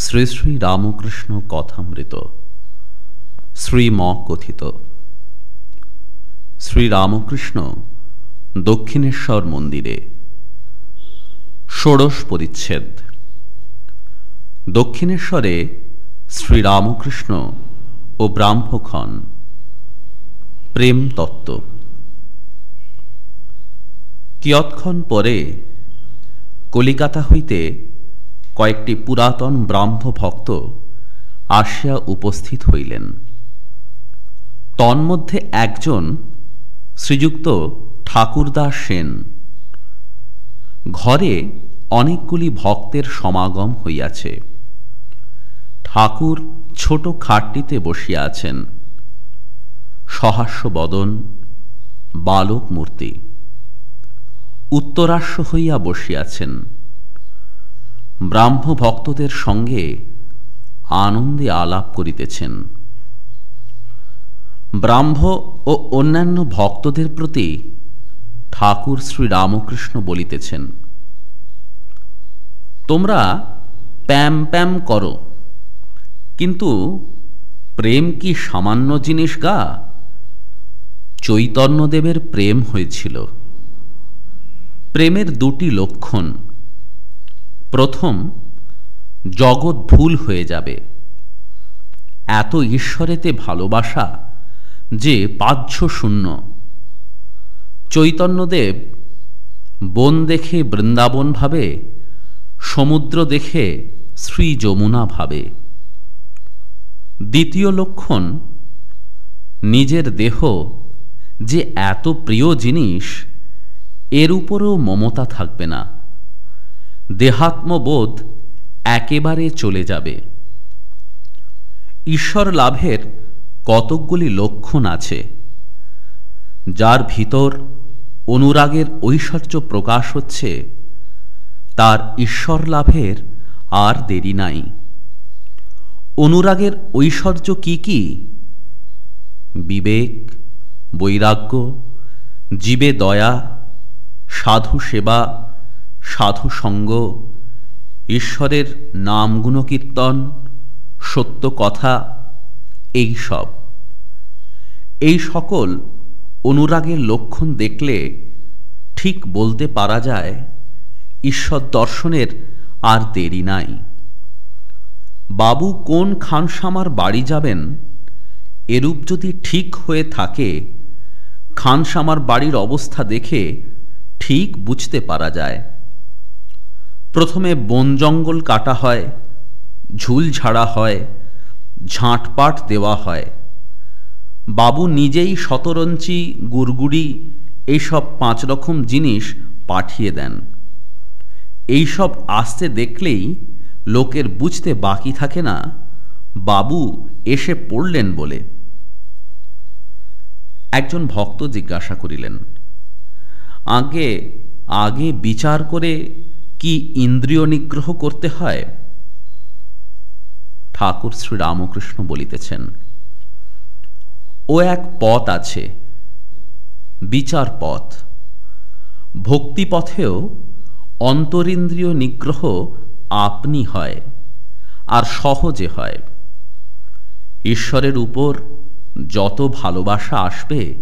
শ্রী শ্রী রামকৃষ্ণ কথামৃত। শ্রীম কথিত। শ্রীরামকৃষ্ণ দক্ষিণেশ্বর মন্দিরে। ষোড়শ পরিচ্ছেদ। দক্ষিণেশ্বরে শ্রীরামকৃষ্ণ ও ব্রাহ্মখন প্রেম তত্ত্ব। কিয়ৎক্ষণ পরে কলিকাতা হইতে কয়েকটি পুরাতন ব্রাহ্ম ভক্ত আসিয়া উপস্থিত হইলেন। তন্মধ্যে একজন শ্রীযুক্ত ঠাকুরদাস সেন। ঘরে অনেকগুলি ভক্তের সমাগম হইয়াছে। ঠাকুর ছোট খাটটিতে বসিয়া আছেন। সহাস্য বদন, বালক মূর্তি। উত্তরাস্য হইয়া বসিয়াছেন। ব্রাহ্ম ভক্তদের সঙ্গে আনন্দে আলাপ করিতেছেন। ব্রাহ্ম ও অন্যান্য ভক্তদের প্রতি ঠাকুর শ্রী রামকৃষ্ণ বলিতেছেন, তোমরা প্যাম প্যাম করো, কিন্তু প্রেম কি সামান্য জিনিস গা? চৈতন্যদেবের প্রেম হয়েছিল। প্রেমের দুটি লক্ষণ প্রথম জগৎ ভুল হয়ে যাবে। এত ঈশ্বরেতে ভালোবাসা যে পাহ্য শূন্য। চৈতন্যদেব বন দেখে বৃন্দাবন ভাবে, সমুদ্র দেখে শ্রী যমুনা ভাবে। দ্বিতীয় লক্ষণ, নিজের দেহ যে এত প্রিয় জিনিস, এর উপরেও মমতা থাকবে না। দেহাত্মবোধ একেবারে চলে যাবে। ঈশ্বর লাভের কতকগুলি লক্ষণ আছে, যার ভিতর অনুরাগের ঐশ্বর্য প্রকাশ হচ্ছে, তার ঈশ্বর লাভের আর দেরি নাই। অনুরাগের ঐশ্বর্য কি কি? বিবেক, বৈরাগ্য, জীবে দয়া, সাধু সেবা সাধু সঙ্গ ঈশ্বরের নাম গুণকীর্তন সত্য কথা, এই সব। এই সকল অনুরাগের লক্ষণ দেখলে ঠিক বলতে পারা যায়, ঈশ্বর দর্শনের আর দেরি নাই। বাবু কোন খানসামার বাড়ি যাবেন? এরূপ যদি ঠিক হয়ে থাকে, খানসামার বাড়ির অবস্থা দেখে ঠিক বুঝতে পারা যায়। প্রথমে বন জঙ্গল কাটা হয়, ঝুল ঝাড়া হয় ঝাঁটপাট দেওয়া হয়। বাবু নিজেই শতরঞ্চি, গুড়গুড়ি এইসব পাঁচ রকম জিনিস পাঠিয়ে দেন। এইসব আসতে দেখলেই লোকের বুঝতে বাকি থাকে না, বাবু এসে পড়লেন বলে। একজন ভক্ত জিজ্ঞাসা করিলেন, আগে আগে বিচার করে কি ইন্দ্রিয় নিগ্রহ করতে হয়? ঠাকুর শ্রী রামকৃষ্ণ বলিতেছেন, ও এক পথ আছে, বিচার পথ। ভক্তিপথেও অন্তরিন্দ্রিয় নিগ্রহ আপনি হয়, আর সহজে হয়। ঈশ্বরের উপর যত ভালোবাসা আসবে,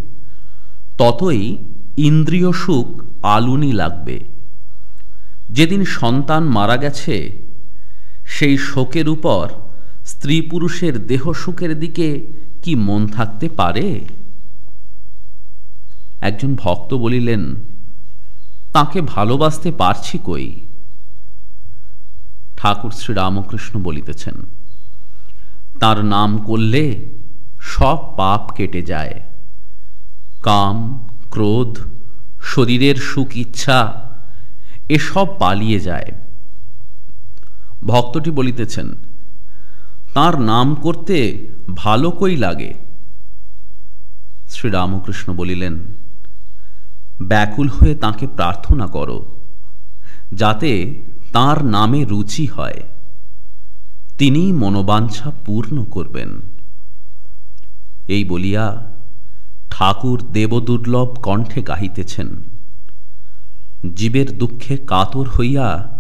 ততই ইন্দ্রিয় সুখ আলুনি লাগবে। যেদিন সন্তান মারা গেছে, সেই শোকের উপর স্ত্রী পুরুষের দেহ সুখের দিকে কি মন থাকতে পারে? একজন ভক্ত বলিলেন, তাকে ভালোবাসতে পারছি কই? ঠাকুর শ্রী রামকৃষ্ণ বলিতেছেন, তার নাম করলে সব পাপ কেটে যায়। কাম, ক্রোধ, শরীরের সুখ ইচ্ছা এসব পালিয়ে যায়। ভক্তটি বলিতেছেন, তার নাম করতে ভালো কই লাগে? শ্রীরামকৃষ্ণ বলিলেন, ব্যাকুল হয়ে তাকে প্রার্থনা করো, যাতে তার নামে রুচি হয়। তিনি মনোবাঞ্ছা পূর্ণ করবেন। এই বলিয়া ঠাকুর দেবদুর্লভ কণ্ঠে গাহিতেছেন। জীবের দুঃখে কাতর হইয়া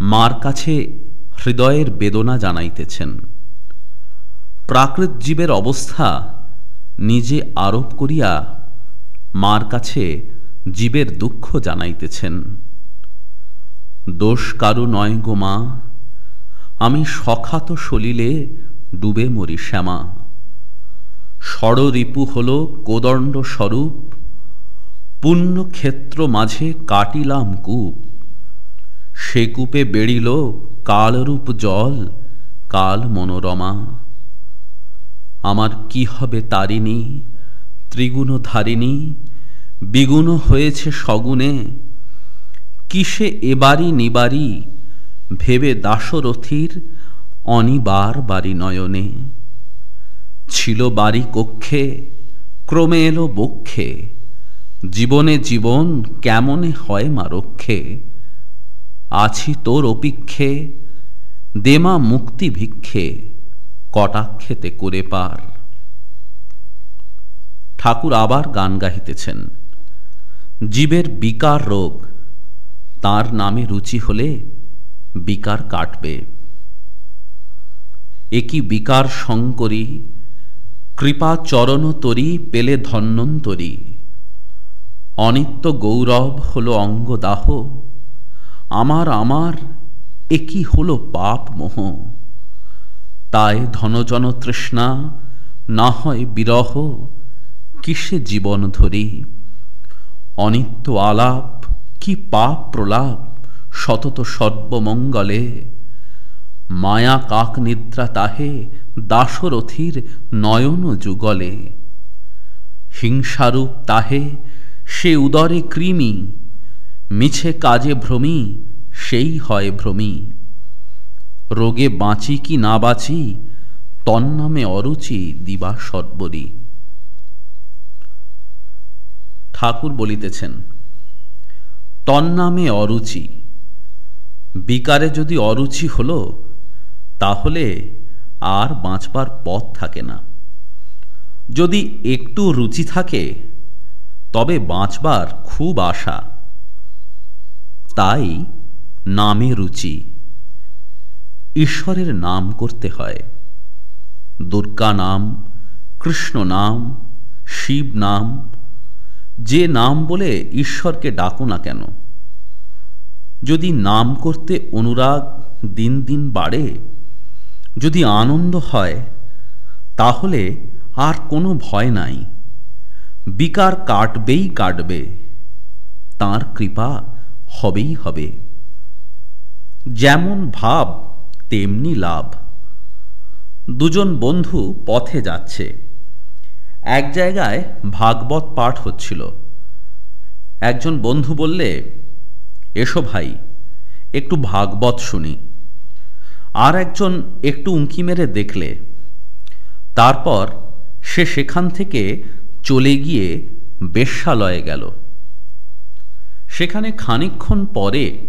মার কাছে হৃদয়ের বেদনা জানাইতেছেন। প্রাকৃত জীবের অবস্থা নিজে আরোপ করিয়া মার কাছে জীবের দুঃখ জানাইতেছেন। দোষ কারু নয় গো মা, আমি সখাত সলিলে ডুবে মরি শ্যামা। ষড়রিপু হল কোদণ্ড স্বরূপ পুণ্যক্ষেত্র মাঝে কাটিলাম কূপ। সে কূপে বেড়িল কালরূপ জল, কাল মনোরমা। আমার কি হবে তারিণী ত্রিগুণ ধারিণী বিগুণ হয়েছে সগুণে। কিসে এবারি নিবারি? ভেবে দাসরথীর অনিবার বাড়ি নয়নে। ছিল বাড়ি কক্ষে, ক্রমে এলো বক্ষে। জীবনে জীবন কেমনে হয় মা রক্ষে? আছি তোর অপিক্ষে দেমা মুক্তি ভিক্ষে, কটাক্ষেতে করে পার। ঠাকুর আবার গান গাহিতেছেন, জীবের বিকার রোগ, তার নামে রুচি হলে বিকার কাটবে। একই বিকার শঙ্করী, কৃপা চরণ তরি পেলে ধন্যন্তরী অনিত্য গৌরব হল অঙ্গদাহ। আমার আমার একই হল পাপ মোহ? তাই ধনজন তৃষ্ণা, না হয় বিরহ, কিসে জীবন ধরি? অনিত্য আলাপ, কি পাপ প্রলাপ, সতত সর্বমঙ্গলে। মায়া কাক নিদ্রা তাহে, দাসরথীর নয়ন যুগলে। হিংসারূপ তাহে সে উদরে কৃমি, মিছে কাজে ভ্রমি, সেই হয় ভ্রমি। রোগে বাঁচি কি না বাঁচি তন্নামে অরুচি দিবা সর্বরী ঠাকুর বলিতেছেন তন্নামে অরুচি, বিকারে যদি অরুচি হলো, তাহলে আর বাঁচবার পথ থাকে না। যদি একটু রুচি থাকে বাঁচবার খুব আশা। তাই নামে রুচি। ঈশ্বরের নাম করতে হয়। দুর্গা নাম, কৃষ্ণ নাম, শিব নাম, যে নাম বলে ঈশ্বরকে ডাকো না কেন। যদি নাম করতে অনুরাগ দিন দিন বাড়ে, যদি আনন্দ হয়, তাহলে আর কোনো ভয় নাই। বিকার কাটবেই কাটবে, তার কৃপা হবেই হবে। যেমন ভাব, তেমনি লাভ। দুজন বন্ধু পথে যাচ্ছে। এক জায়গায় ভাগবত পাঠ হচ্ছিল। একজন বন্ধু বললে, এসো ভাই, একটু ভাগবত শুনি। আর একজন একটু উঁকি মেরে দেখলে, তারপর সে সেখান থেকে চলে গিয়ে বেশ্যালয়ে গেল। সেখানে খানিক্ষণ পরে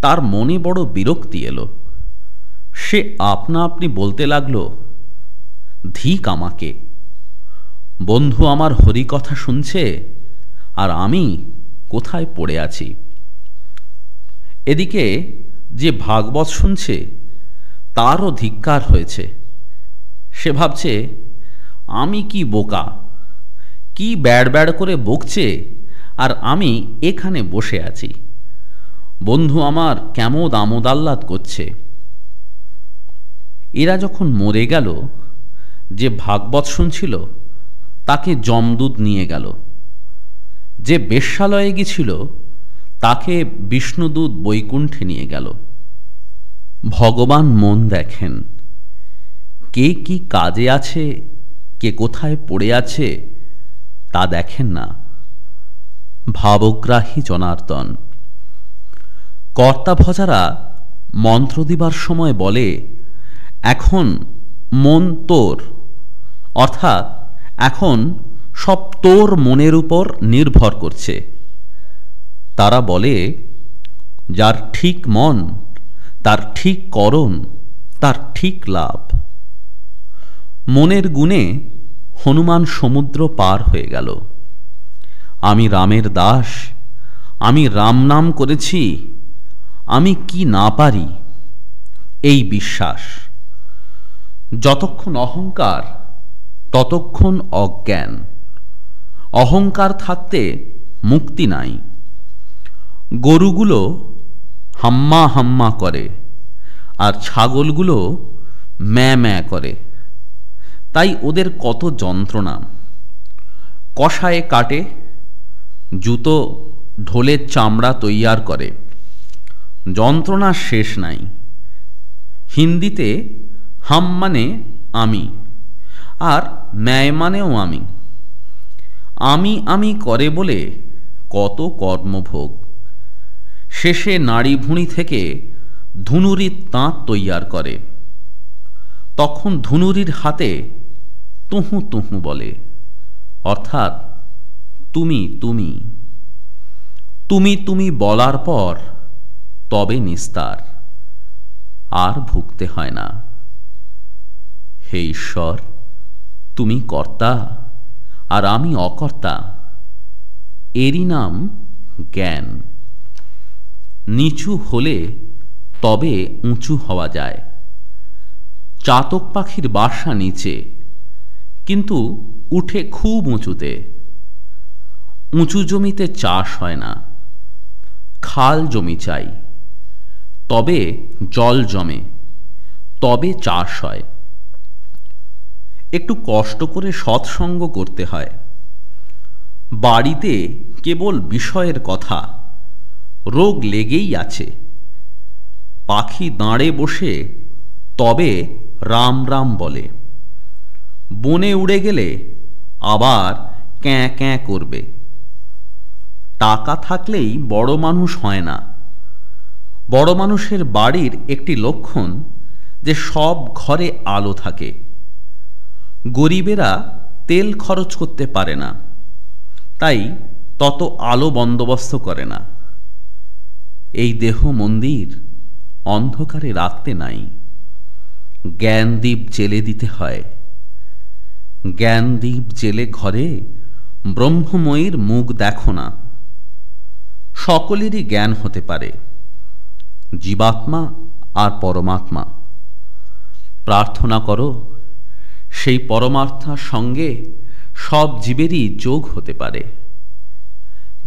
তার মনে বড় বিরক্তি এলো। সে আপনা আপনি বলতে লাগল, ধিক আমাকে। বন্ধু আমার হরি কথা শুনছে আর আমি কোথায় পড়ে আছি? এদিকে যে ভাগবত শুনছে, তারও ধিক্কার হয়েছে। সে ভাবছে, আমি কি বোকা? কি ব্যাড় ব্যাড় করে বকছে? আর আমি এখানে বসে আছি। বন্ধু আমার, কেমন আমোদ আহ্লাদ করছে। এরা যখন মরে গেল, যে ভাগবত শুনছিল, তাকে জমদূত নিয়ে গেল। যে বেশ্যালয়ে গেছিল, তাকে বিষ্ণুদূত বৈকুণ্ঠে নিয়ে গেল। ভগবান মন দেখেন, কে কি কাজে আছে, কে কোথায় পড়ে আছে তা দেখেন না। ভাবগ্রাহী জনার্দন, কর্তাভজারা মন্ত্র দিবার সময় বলে, এখন মন তোর। অর্থাৎ এখন সব তোর মনের উপর নির্ভর করছে। তারা বলে, যার ঠিক মন, তার ঠিক করণ, তার ঠিক লাভ। মনের গুণে হনুমান সমুদ্র পার হয়ে গেল। আমি রামের দাস, আমি রাম নাম করেছি, আমি কি না পারি? এই বিশ্বাস। যতক্ষণ অহংকার, ততক্ষণ অজ্ঞান। অহংকার থাকতে মুক্তি নাই। গরুগুলো হাম্মা হাম্মা করে, আর ছাগলগুলো ম্যা ম্যা করে। তাই ওদের কত যন্ত্রণা। কষায় কাটে, জুতো ঢোলের চামড়া তৈয়ার করে। যন্ত্রণার শেষ নাই। হিন্দিতে হাম মানে আমি, আর ম্যায় মানেও আমি। আমি আমি করে বলে কত কর্মভোগ। শেষে নাড়ি ভুঁড়ি থেকে ধুনুরির তাঁত তৈয়ার করে। তখন ধুনুরির হাতে তুহু তুহু বলে। অর্থাৎ, তুমি তুমি। তুমি তুমি বলার পর তবে নিস্তার, আর ভুগতে হয় না। হে ঈশ্বর, তুমি কর্তা, আর আমি অকর্তা, এরই নাম জ্ঞান। নিচু হলে তবে উঁচু হওয়া যায়। চাতক পাখির বাসা নিচে কিন্তু উঠে খুব উঁচুতে। উঁচু জমিতে চাষ হয় না। খাল জমি চাই। তবে জল জমে। তবে চাষ হয়। একটু কষ্ট করে সৎসঙ্গ করতে হয়। বাড়িতে কেবল বিষয়ের কথা। রোগ লেগেই আছে। পাখি দাঁড়ে বসে তবে রাম রাম বলে। বনে উড়ে গেলে আবার ক্যাঁ ক্যাঁ করবে। টাকা থাকলেই বড় মানুষ হয় না। বড় মানুষের বাড়ির একটি লক্ষণ যে সব ঘরে আলো থাকে। গরিবেরা তেল খরচ করতে পারে না, তাই তত আলো বন্দোবস্ত করে না। এই দেহ মন্দির অন্ধকারে রাখতে নাই। জ্ঞানদীপ জেলে দিতে হয়। জ্ঞানদীপ জেলে ঘরে, ব্রহ্মময়ীর মুখ দেখো না। সকলেরই জ্ঞান হতে পারে, জীবাত্মা আর পরমাত্মা। প্রার্থনা করো, সেই পরমাত্মার সঙ্গে সব জীবেরই যোগ হতে পারে।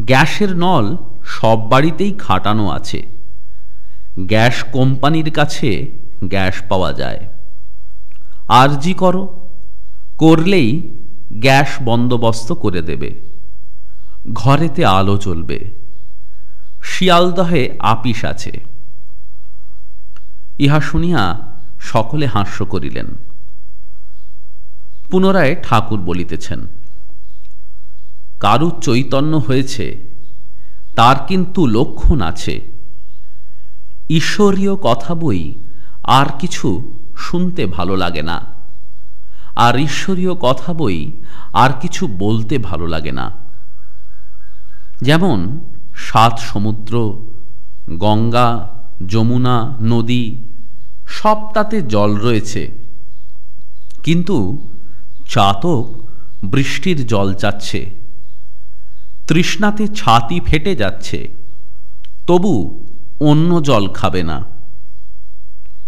গ্যাসের নল সব বাড়িতেই খাটানো আছে। গ্যাস কোম্পানির কাছে গ্যাস পাওয়া যায়। আরজি করো করলেই গ্যাস বন্দোবস্ত করে দেবে। ঘরেতে আলো জ্বলবে। শিয়ালদহে আপিস আছে। ইহা শুনিয়া সকলে হাস্য করিলেন। পুনরায় ঠাকুর বলিতেছেন, কারু চৈতন্য হয়েছে, তার কিন্তু লক্ষণ আছে। ঈশ্বরীয় কথা বই আর কিছু শুনতে ভালো লাগে না। আর ঈশ্বরীয় কথা বই আর কিছু বলতে ভালো লাগে না। যেমন সাত সমুদ্র, গঙ্গা, যমুনা, নদী সব তাতে জল রয়েছে। কিন্তু চাতক বৃষ্টির জল চাচ্ছে। তৃষ্ণাতে ছাতি ফেটে যাচ্ছে। তবু অন্য জল খাবে না।